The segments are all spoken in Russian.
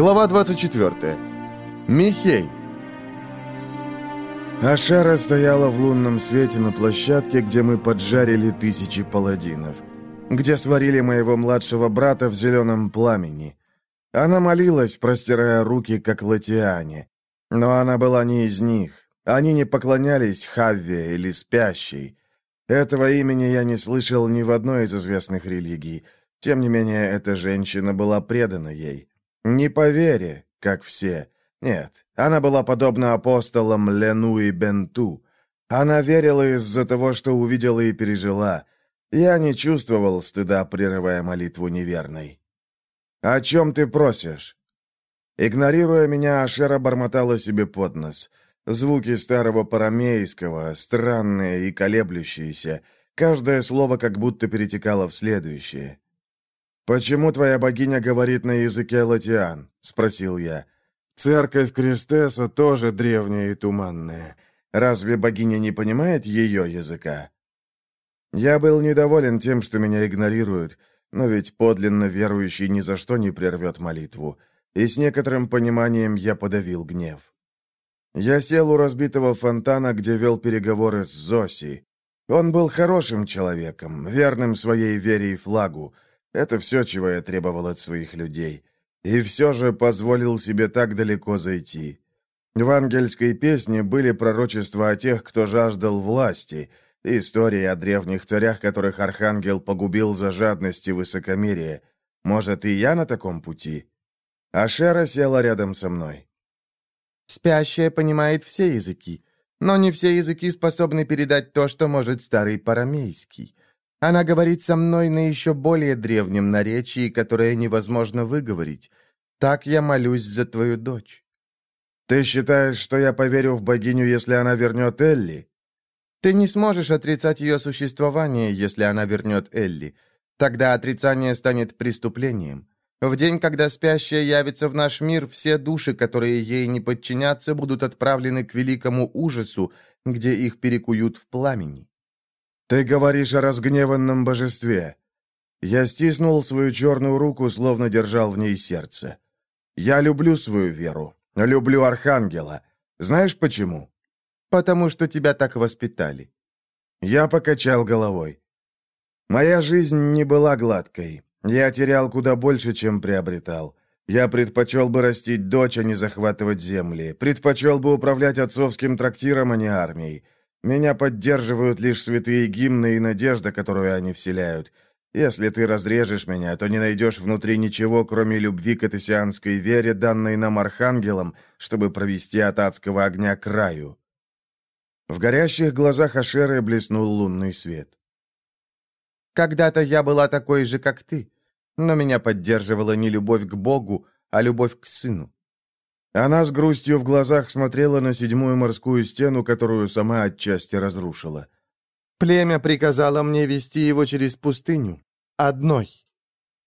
Глава 24. Михей. Ашара стояла в лунном свете на площадке, где мы поджарили тысячи паладинов. Где сварили моего младшего брата в зеленом пламени. Она молилась, простирая руки, как латиане. Но она была не из них. Они не поклонялись Хавве или Спящей. Этого имени я не слышал ни в одной из известных религий. Тем не менее, эта женщина была предана ей. Не по вере, как все, нет, она была подобна апостолам Лену и Бенту. Она верила из-за того, что увидела и пережила. Я не чувствовал стыда, прерывая молитву неверной. «О чем ты просишь?» Игнорируя меня, Ашера бормотала себе под нос. Звуки старого парамейского, странные и колеблющиеся. Каждое слово как будто перетекало в следующее. «Почему твоя богиня говорит на языке латиан?» — спросил я. Церковь Кристеса тоже древняя и туманная. Разве богиня не понимает ее языка? Я был недоволен тем, что меня игнорируют, но ведь подлинно верующий ни за что не прервет молитву, и с некоторым пониманием я подавил гнев. Я сел у разбитого фонтана, где вел переговоры с Зоси. Он был хорошим человеком, верным своей вере и флагу. Это все, чего я требовал от своих людей. И все же позволил себе так далеко зайти. В ангельской песне были пророчества о тех, кто жаждал власти, истории о древних царях, которых архангел погубил за жадность и высокомерие. Может, и я на таком пути? Ашера села рядом со мной. «Спящая понимает все языки, но не все языки способны передать то, что может старый парамейский. Она говорит со мной на еще более древнем наречии, которое невозможно выговорить. Так я молюсь за твою дочь». «Ты считаешь, что я поверю в богиню, если она вернет Элли?» «Ты не сможешь отрицать ее существование, если она вернет Элли. Тогда отрицание станет преступлением. В день, когда спящая явится в наш мир, все души, которые ей не подчинятся, будут отправлены к великому ужасу, где их перекуют в пламени. «Ты говоришь о разгневанном божестве». Я стиснул свою черную руку, словно держал в ней сердце. «Я люблю свою веру, люблю Архангела. Знаешь почему?» «Потому что тебя так воспитали». Я покачал головой. «Моя жизнь не была гладкой. Я терял куда больше, чем приобретал. Я предпочел бы растить дочь, а не захватывать земли. Предпочел бы управлять отцовским трактиром, а не армией. Меня поддерживают лишь святые гимны и надежда, которую они вселяют. Если ты разрежешь меня, то не найдешь внутри ничего, кроме любви к этосианской вере, данной нам архангелом, чтобы провести от адского огня к краю». В горящих глазах Ашеры блеснул лунный свет. «Когда-то я была такой же, как ты, но меня поддерживала не любовь к Богу, а любовь к сыну. Она с грустью в глазах смотрела на седьмую морскую стену, которую сама отчасти разрушила. «Племя приказало мне вести его через пустыню. Одной.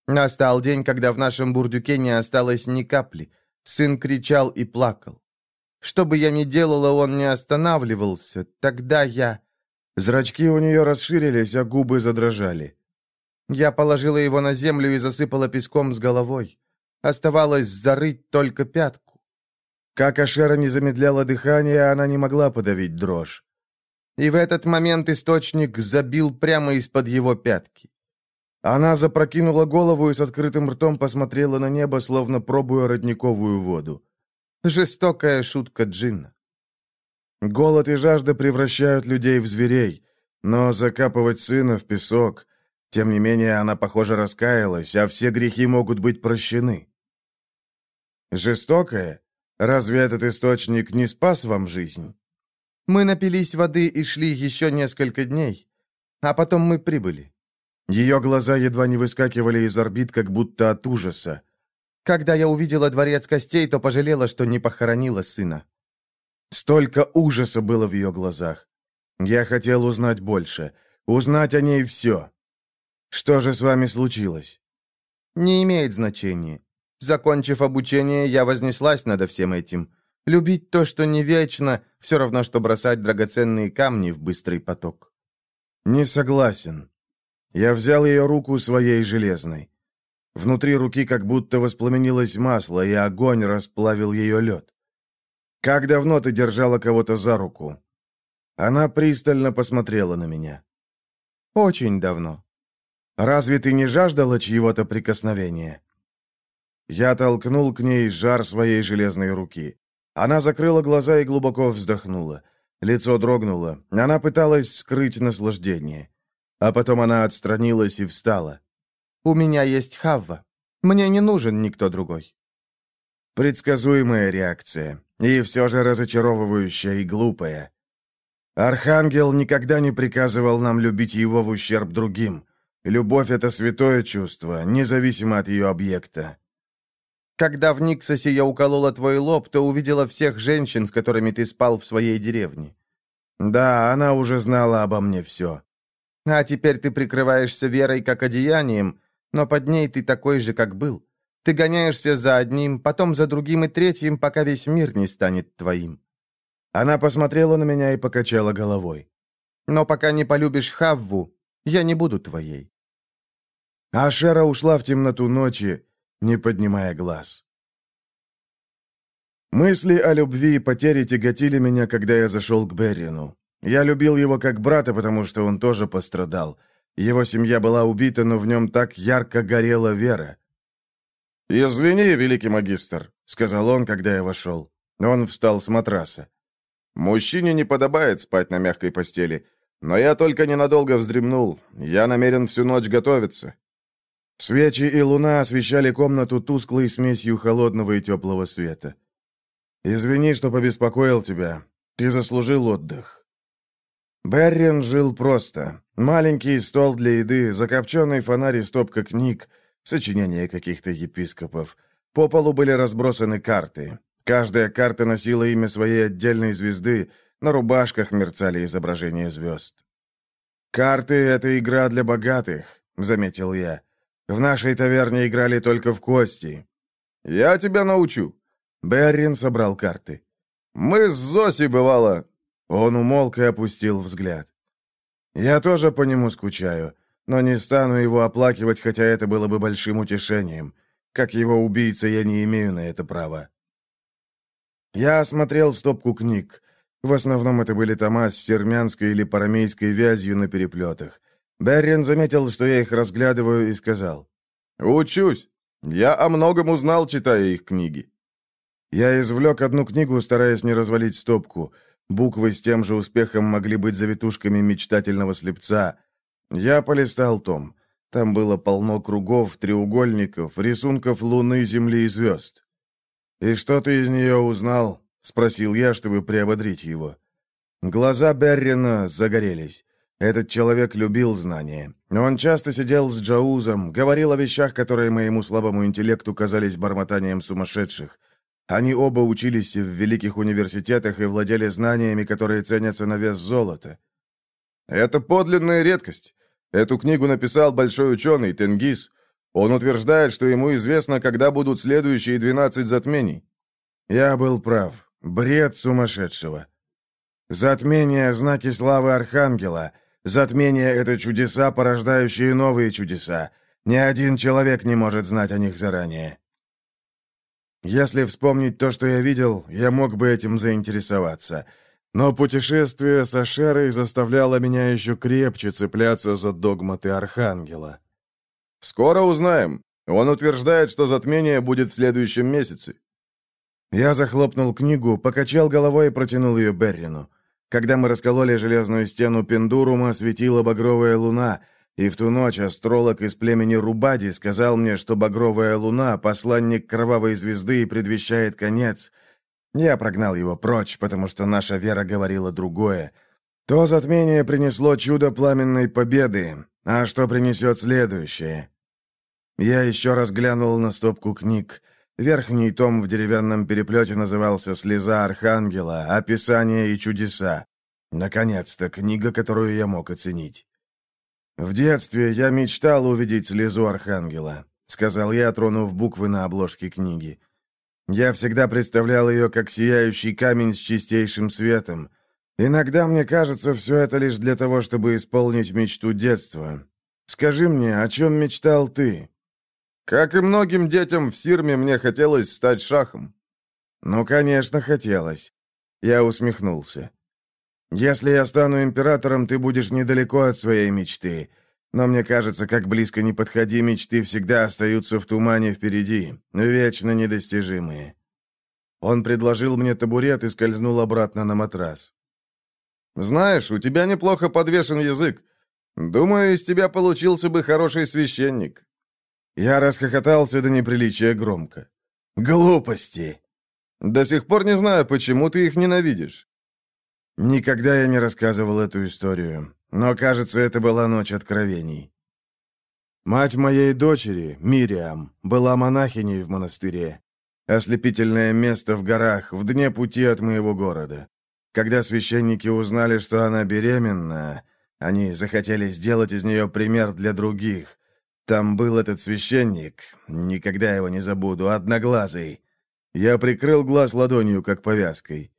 Настал день, когда в нашем бурдюке не осталось ни капли. Сын кричал и плакал. Что бы я ни делала, он не останавливался. Тогда я...» Зрачки у нее расширились, а губы задрожали. Я положила его на землю и засыпала песком с головой. Оставалось зарыть только пятку. Как Ашера не замедляла дыхание, она не могла подавить дрожь. И в этот момент источник забил прямо из-под его пятки. Она запрокинула голову и с открытым ртом посмотрела на небо, словно пробуя родниковую воду. Жестокая шутка Джинна. Голод и жажда превращают людей в зверей, но закапывать сына в песок... Тем не менее, она, похоже, раскаялась, а все грехи могут быть прощены. Жестокая? Разве этот источник не спас вам жизнь? Мы напились воды и шли еще несколько дней, а потом мы прибыли. Ее глаза едва не выскакивали из орбит, как будто от ужаса. Когда я увидела дворец костей, то пожалела, что не похоронила сына. Столько ужаса было в ее глазах. Я хотел узнать больше, узнать о ней все. Что же с вами случилось? Не имеет значения. Закончив обучение, я вознеслась над всем этим. Любить то, что не вечно, все равно, что бросать драгоценные камни в быстрый поток. Не согласен. Я взял ее руку своей железной. Внутри руки как будто воспламенилось масло, и огонь расплавил ее лед. «Как давно ты держала кого-то за руку?» Она пристально посмотрела на меня. «Очень давно». «Разве ты не жаждала чьего-то прикосновения?» Я толкнул к ней жар своей железной руки. Она закрыла глаза и глубоко вздохнула. Лицо дрогнуло. Она пыталась скрыть наслаждение. А потом она отстранилась и встала. «У меня есть Хавва. Мне не нужен никто другой». Предсказуемая реакция. И все же разочаровывающая и глупая. Архангел никогда не приказывал нам любить его в ущерб другим. Любовь — это святое чувство, независимо от ее объекта. Когда в Никсосе я уколола твой лоб, то увидела всех женщин, с которыми ты спал в своей деревне. Да, она уже знала обо мне все. А теперь ты прикрываешься верой как одеянием, но под ней ты такой же, как был. Ты гоняешься за одним, потом за другим и третьим, пока весь мир не станет твоим. Она посмотрела на меня и покачала головой. Но пока не полюбишь Хавву, я не буду твоей. Ашера ушла в темноту ночи, не поднимая глаз. Мысли о любви и потере тяготили меня, когда я зашел к Беррину. Я любил его как брата, потому что он тоже пострадал. Его семья была убита, но в нем так ярко горела вера. «Извини, великий магистр», — сказал он, когда я вошел. Он встал с матраса. «Мужчине не подобает спать на мягкой постели, но я только ненадолго вздремнул. Я намерен всю ночь готовиться. Свечи и луна освещали комнату тусклой смесью холодного и теплого света. «Извини, что побеспокоил тебя. Ты заслужил отдых». Беррин жил просто. Маленький стол для еды, закопченный фонарь и стопка книг, сочинения каких-то епископов. По полу были разбросаны карты. Каждая карта носила имя своей отдельной звезды, на рубашках мерцали изображения звезд. «Карты — это игра для богатых», — заметил я. В нашей таверне играли только в кости. Я тебя научу. Беррин собрал карты. Мы с Зоси, бывало... Он умолк и опустил взгляд. Я тоже по нему скучаю, но не стану его оплакивать, хотя это было бы большим утешением. Как его убийца, я не имею на это права. Я осмотрел стопку книг. В основном это были тома с сермянской или парамейской вязью на переплетах. Беррин заметил, что я их разглядываю, и сказал. «Учусь. Я о многом узнал, читая их книги». Я извлек одну книгу, стараясь не развалить стопку. Буквы с тем же успехом могли быть завитушками мечтательного слепца. Я полистал том. Там было полно кругов, треугольников, рисунков луны, земли и звезд. «И что ты из нее узнал?» — спросил я, чтобы приободрить его. Глаза Беррина загорелись. Этот человек любил знания. Он часто сидел с Джаузом, говорил о вещах, которые моему слабому интеллекту казались бормотанием сумасшедших. Они оба учились в великих университетах и владели знаниями, которые ценятся на вес золота. Это подлинная редкость. Эту книгу написал большой ученый Тенгиз. Он утверждает, что ему известно, когда будут следующие 12 затмений. Я был прав. Бред сумасшедшего. Затмение — знаки славы Архангела — Затмение — это чудеса, порождающие новые чудеса. Ни один человек не может знать о них заранее. Если вспомнить то, что я видел, я мог бы этим заинтересоваться. Но путешествие со Шерой заставляло меня еще крепче цепляться за догматы Архангела. «Скоро узнаем. Он утверждает, что затмение будет в следующем месяце». Я захлопнул книгу, покачал головой и протянул ее Беррину. Когда мы раскололи железную стену Пендурума, светила багровая луна, и в ту ночь астролог из племени Рубади сказал мне, что багровая луна — посланник кровавой звезды и предвещает конец. Я прогнал его прочь, потому что наша вера говорила другое. То затмение принесло чудо пламенной победы, а что принесет следующее? Я еще раз глянул на стопку книг — Верхний том в деревянном переплете назывался «Слеза Архангела. Описание и чудеса». Наконец-то книга, которую я мог оценить. «В детстве я мечтал увидеть слезу Архангела», — сказал я, тронув буквы на обложке книги. «Я всегда представлял ее как сияющий камень с чистейшим светом. Иногда мне кажется, все это лишь для того, чтобы исполнить мечту детства. Скажи мне, о чем мечтал ты?» Как и многим детям в Сирме, мне хотелось стать шахом. Ну, конечно, хотелось. Я усмехнулся. Если я стану императором, ты будешь недалеко от своей мечты. Но мне кажется, как близко не подходи, мечты всегда остаются в тумане впереди, вечно недостижимые. Он предложил мне табурет и скользнул обратно на матрас. «Знаешь, у тебя неплохо подвешен язык. Думаю, из тебя получился бы хороший священник». Я расхохотался до неприличия громко. «Глупости!» «До сих пор не знаю, почему ты их ненавидишь». Никогда я не рассказывал эту историю. Но, кажется, это была ночь откровений. Мать моей дочери, Мириам, была монахиней в монастыре. Ослепительное место в горах, в дне пути от моего города. Когда священники узнали, что она беременна, они захотели сделать из нее пример для других. Там был этот священник, никогда его не забуду, одноглазый. Я прикрыл глаз ладонью, как повязкой.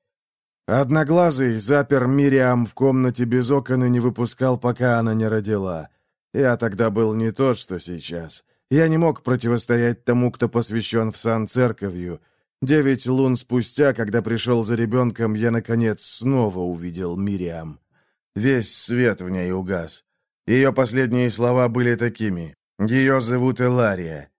Одноглазый запер Мириам в комнате без окон и не выпускал, пока она не родила. Я тогда был не тот, что сейчас. Я не мог противостоять тому, кто посвящен в сан церковью. Девять лун спустя, когда пришел за ребенком, я, наконец, снова увидел Мириам. Весь свет в ней угас. Ее последние слова были такими. «Ее зовут Элария».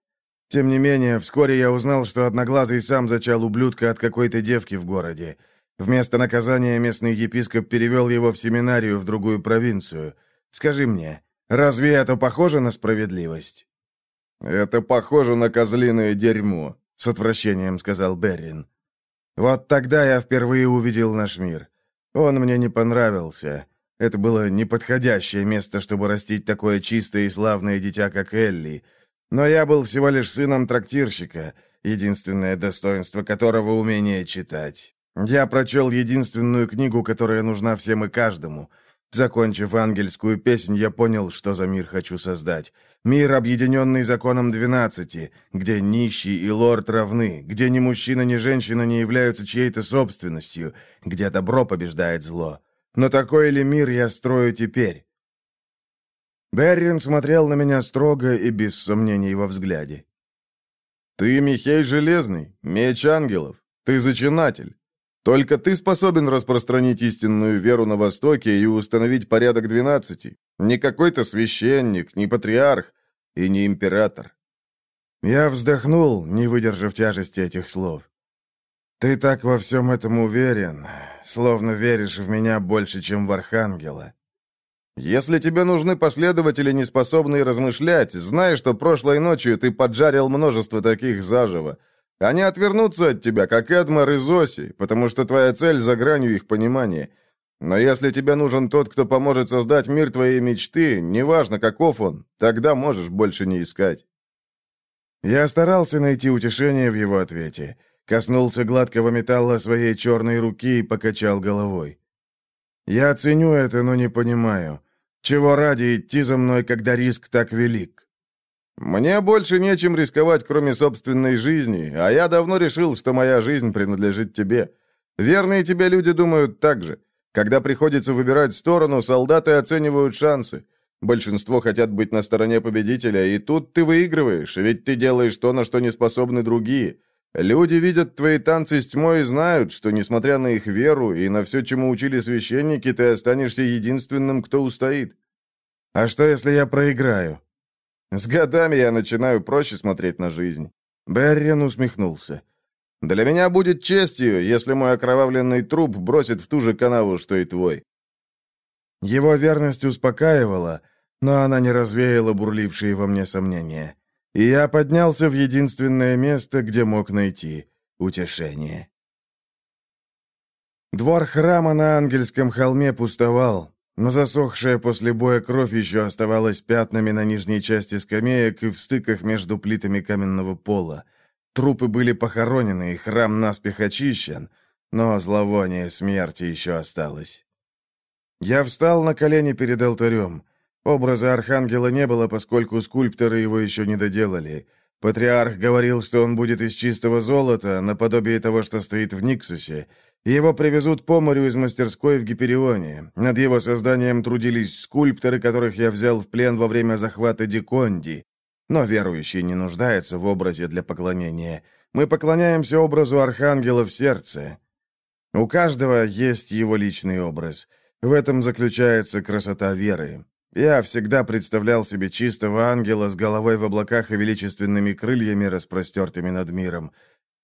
Тем не менее, вскоре я узнал, что Одноглазый сам зачал ублюдка от какой-то девки в городе. Вместо наказания местный епископ перевел его в семинарию в другую провинцию. Скажи мне, разве это похоже на справедливость?» «Это похоже на козлиное дерьмо», — с отвращением сказал Беррин. «Вот тогда я впервые увидел наш мир. Он мне не понравился. Это было неподходящее место, чтобы растить такое чистое и славное дитя, как Элли. Но я был всего лишь сыном трактирщика, единственное достоинство которого — умение читать. Я прочел единственную книгу, которая нужна всем и каждому. Закончив ангельскую песнь, я понял, что за мир хочу создать. Мир, объединенный законом двенадцати, где нищий и лорд равны, где ни мужчина, ни женщина не являются чьей-то собственностью, где добро побеждает зло. Но такой ли мир я строю теперь? Беррин смотрел на меня строго и без сомнений во взгляде. «Ты Михей Железный, меч ангелов, ты зачинатель. Только ты способен распространить истинную веру на Востоке и установить порядок двенадцати. Не какой-то священник, не патриарх и не император». Я вздохнул, не выдержав тяжести этих слов. «Ты так во всем этом уверен, словно веришь в меня больше, чем в Архангела». «Если тебе нужны последователи, не способные размышлять, знай, что прошлой ночью ты поджарил множество таких заживо. Они отвернутся от тебя, как Эдмар и Зоси, потому что твоя цель за гранью их понимания. Но если тебе нужен тот, кто поможет создать мир твоей мечты, неважно, каков он, тогда можешь больше не искать». Я старался найти утешение в его ответе. Коснулся гладкого металла своей черной руки и покачал головой. «Я ценю это, но не понимаю. Чего ради идти за мной, когда риск так велик?» «Мне больше нечем рисковать, кроме собственной жизни, а я давно решил, что моя жизнь принадлежит тебе. Верные тебе люди думают так же. Когда приходится выбирать сторону, солдаты оценивают шансы. Большинство хотят быть на стороне победителя, и тут ты выигрываешь, ведь ты делаешь то, на что не способны другие. Люди видят твои танцы с тьмой и знают, что, несмотря на их веру и на все, чему учили священники, ты останешься единственным, кто устоит». «А что, если я проиграю?» С годами я начинаю проще смотреть на жизнь. Беррин усмехнулся. Для меня будет честью, если мой окровавленный труп бросит в ту же канаву, что и твой. Его верность успокаивала, но она не развеяла бурлившие во мне сомнения. И я поднялся в единственное место, где мог найти утешение. Двор храма на Ангельском холме пустовал, но засохшая после боя кровь еще оставалась пятнами на нижней части скамеек и в стыках между плитами каменного пола. Трупы были похоронены, и храм наспех очищен, но зловоние смерти еще осталось. Я встал на колени перед алтарем. Образа архангела не было, поскольку скульпторы его еще не доделали. Патриарх говорил, что он будет из чистого золота, наподобие того, что стоит в Никсусе, его привезут по морю из мастерской в Гиперионе. Над его созданием трудились скульпторы, которых я взял в плен во время захвата Диконди. Но верующий не нуждается в образе для поклонения. Мы поклоняемся образу архангела в сердце. У каждого есть его личный образ. В этом заключается красота веры. Я всегда представлял себе чистого ангела с головой в облаках и величественными крыльями, распростертыми над миром.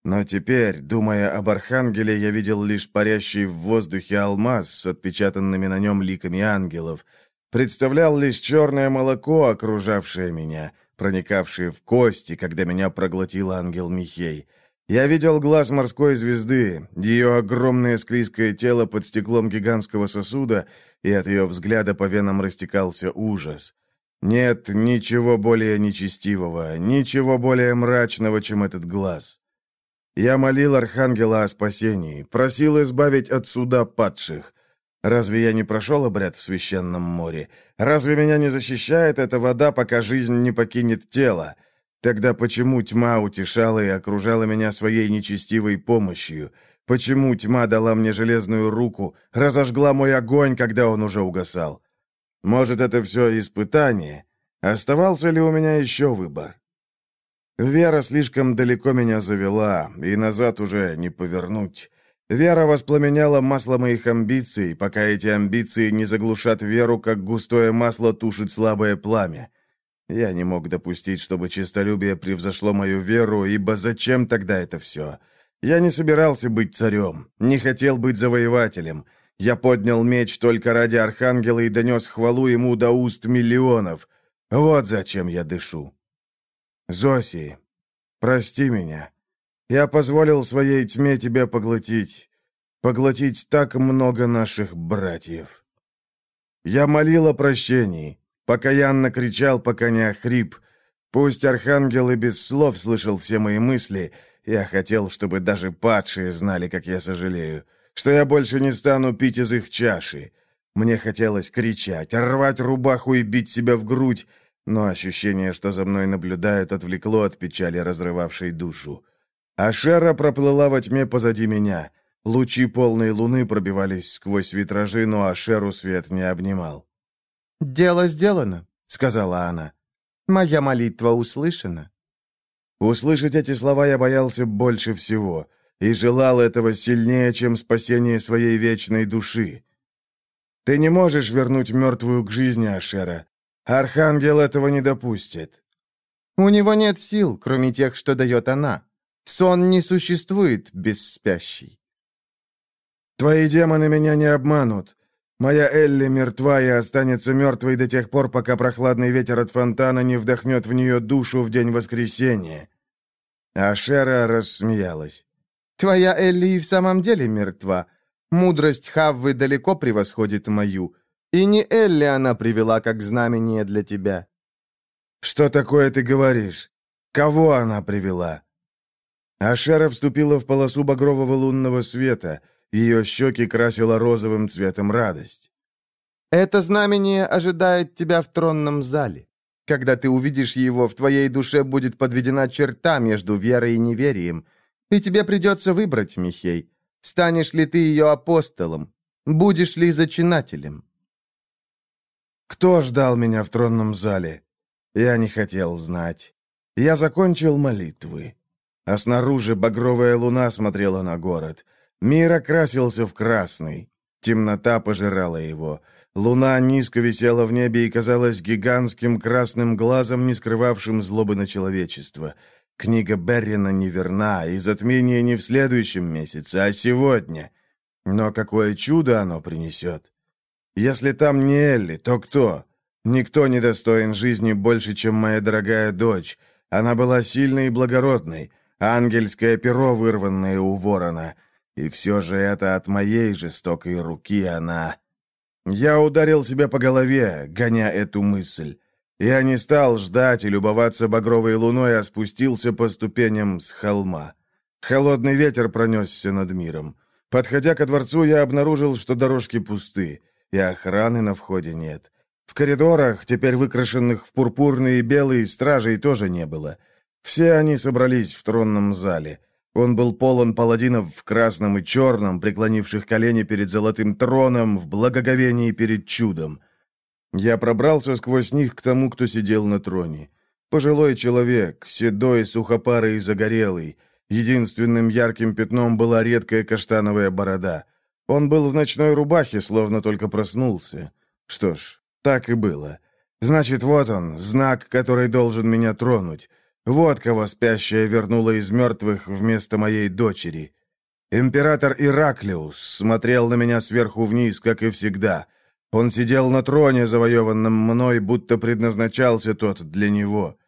Но теперь, думая об архангеле, я видел лишь парящий в воздухе алмаз с отпечатанными на нем ликами ангелов. Представлял лишь черное молоко, окружавшее меня, проникавшее в кости, когда меня проглотил ангел Михей. Я видел глаз морской звезды, ее огромное склизкое тело под стеклом гигантского сосуда, и от ее взгляда по венам растекался ужас. Нет ничего более нечестивого, ничего более мрачного, чем этот глаз. Я молил Архангела о спасении, просил избавить от суда падших. Разве я не прошел обряд в священном море? Разве меня не защищает эта вода, пока жизнь не покинет тело? Тогда почему тьма утешала и окружала меня своей нечестивой помощью? Почему тьма дала мне железную руку, разожгла мой огонь, когда он уже угасал? Может, это все испытание? Оставался ли у меня еще выбор? Вера слишком далеко меня завела, и назад уже не повернуть. Вера воспламеняла масло моих амбиций, пока эти амбиции не заглушат веру, как густое масло тушит слабое пламя. Я не мог допустить, чтобы честолюбие превзошло мою веру, ибо зачем тогда это все? Я не собирался быть царем, не хотел быть завоевателем. Я поднял меч только ради архангела и донес хвалу ему до уст миллионов. Вот зачем я дышу. Зоси, прости меня. Я позволил своей тьме тебя поглотить, поглотить так много наших братьев. Я молил о прощении, покаянно кричал, пока не охрип. Пусть архангел и без слов слышал все мои мысли, я хотел, чтобы даже падшие знали, как я сожалею, что я больше не стану пить из их чаши. Мне хотелось кричать, рвать рубаху и бить себя в грудь, но ощущение, что за мной наблюдают, отвлекло от печали, разрывавшей душу. Ашера проплыла во тьме позади меня. Лучи полной луны пробивались сквозь витражи, но Ашеру свет не обнимал. «Дело сделано», — сказала она. «Моя молитва услышана». Услышать эти слова я боялся больше всего и желал этого сильнее, чем спасение своей вечной души. Ты не можешь вернуть мертвую к жизни, Ашера. Архангел этого не допустит. У него нет сил, кроме тех, что дает она. Сон не существует без спящей. Твои демоны меня не обманут. Моя Элли мертва и останется мертвой до тех пор, пока прохладный ветер от фонтана не вдохнет в нее душу в день воскресения. Ашера рассмеялась. Твоя Элли и в самом деле мертва. Мудрость Хаввы далеко превосходит мою. И не Элли она привела как знамение для тебя». «Что такое ты говоришь? Кого она привела?» Ашера вступила в полосу багрового лунного света. Ее щеки красила розовым цветом радость. «Это знамение ожидает тебя в тронном зале. Когда ты увидишь его, в твоей душе будет подведена черта между верой и неверием. И тебе придется выбрать, Михей, станешь ли ты ее апостолом, будешь ли зачинателем». Кто ждал меня в тронном зале? Я не хотел знать. Я закончил молитвы. А снаружи багровая луна смотрела на город. Мир окрасился в красный. Темнота пожирала его. Луна низко висела в небе и казалась гигантским красным глазом, не скрывавшим злобы на человечество. Книга Беррина неверна, и затмение не в следующем месяце, а сегодня. Но какое чудо оно принесет! Если там не Элли, то кто? Никто не достоин жизни больше, чем моя дорогая дочь. Она была сильной и благородной, ангельское перо, вырванное у ворона. И все же это от моей жестокой руки она... Я ударил себя по голове, гоня эту мысль. Я не стал ждать и любоваться багровой луной, а спустился по ступеням с холма. Холодный ветер пронесся над миром. Подходя ко дворцу, я обнаружил, что дорожки пусты и охраны на входе нет. В коридорах, теперь выкрашенных в пурпурные и белые, стражей тоже не было. Все они собрались в тронном зале. Он был полон паладинов в красном и черном, преклонивших колени перед золотым троном, в благоговении перед чудом. Я пробрался сквозь них к тому, кто сидел на троне. Пожилой человек, седой, сухопарый и загорелый. Единственным ярким пятном была редкая каштановая борода. Он был в ночной рубахе, словно только проснулся. Что ж, так и было. Значит, вот он, знак, который должен меня тронуть. Вот кого спящая вернула из мертвых вместо моей дочери. Император Ираклиус смотрел на меня сверху вниз, как и всегда. Он сидел на троне, завоеванном мной, будто предназначался тот для него.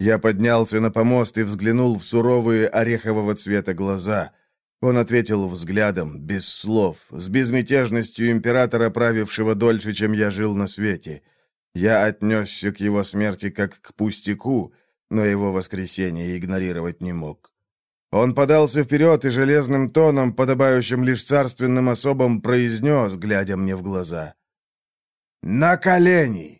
Я поднялся на помост и взглянул в суровые орехового цвета глаза. Он ответил взглядом, без слов, с безмятежностью императора, правившего дольше, чем я жил на свете. Я отнесся к его смерти как к пустяку, но его воскресение игнорировать не мог. Он подался вперед и железным тоном, подобающим лишь царственным особам, произнес, глядя мне в глаза. «На колени!»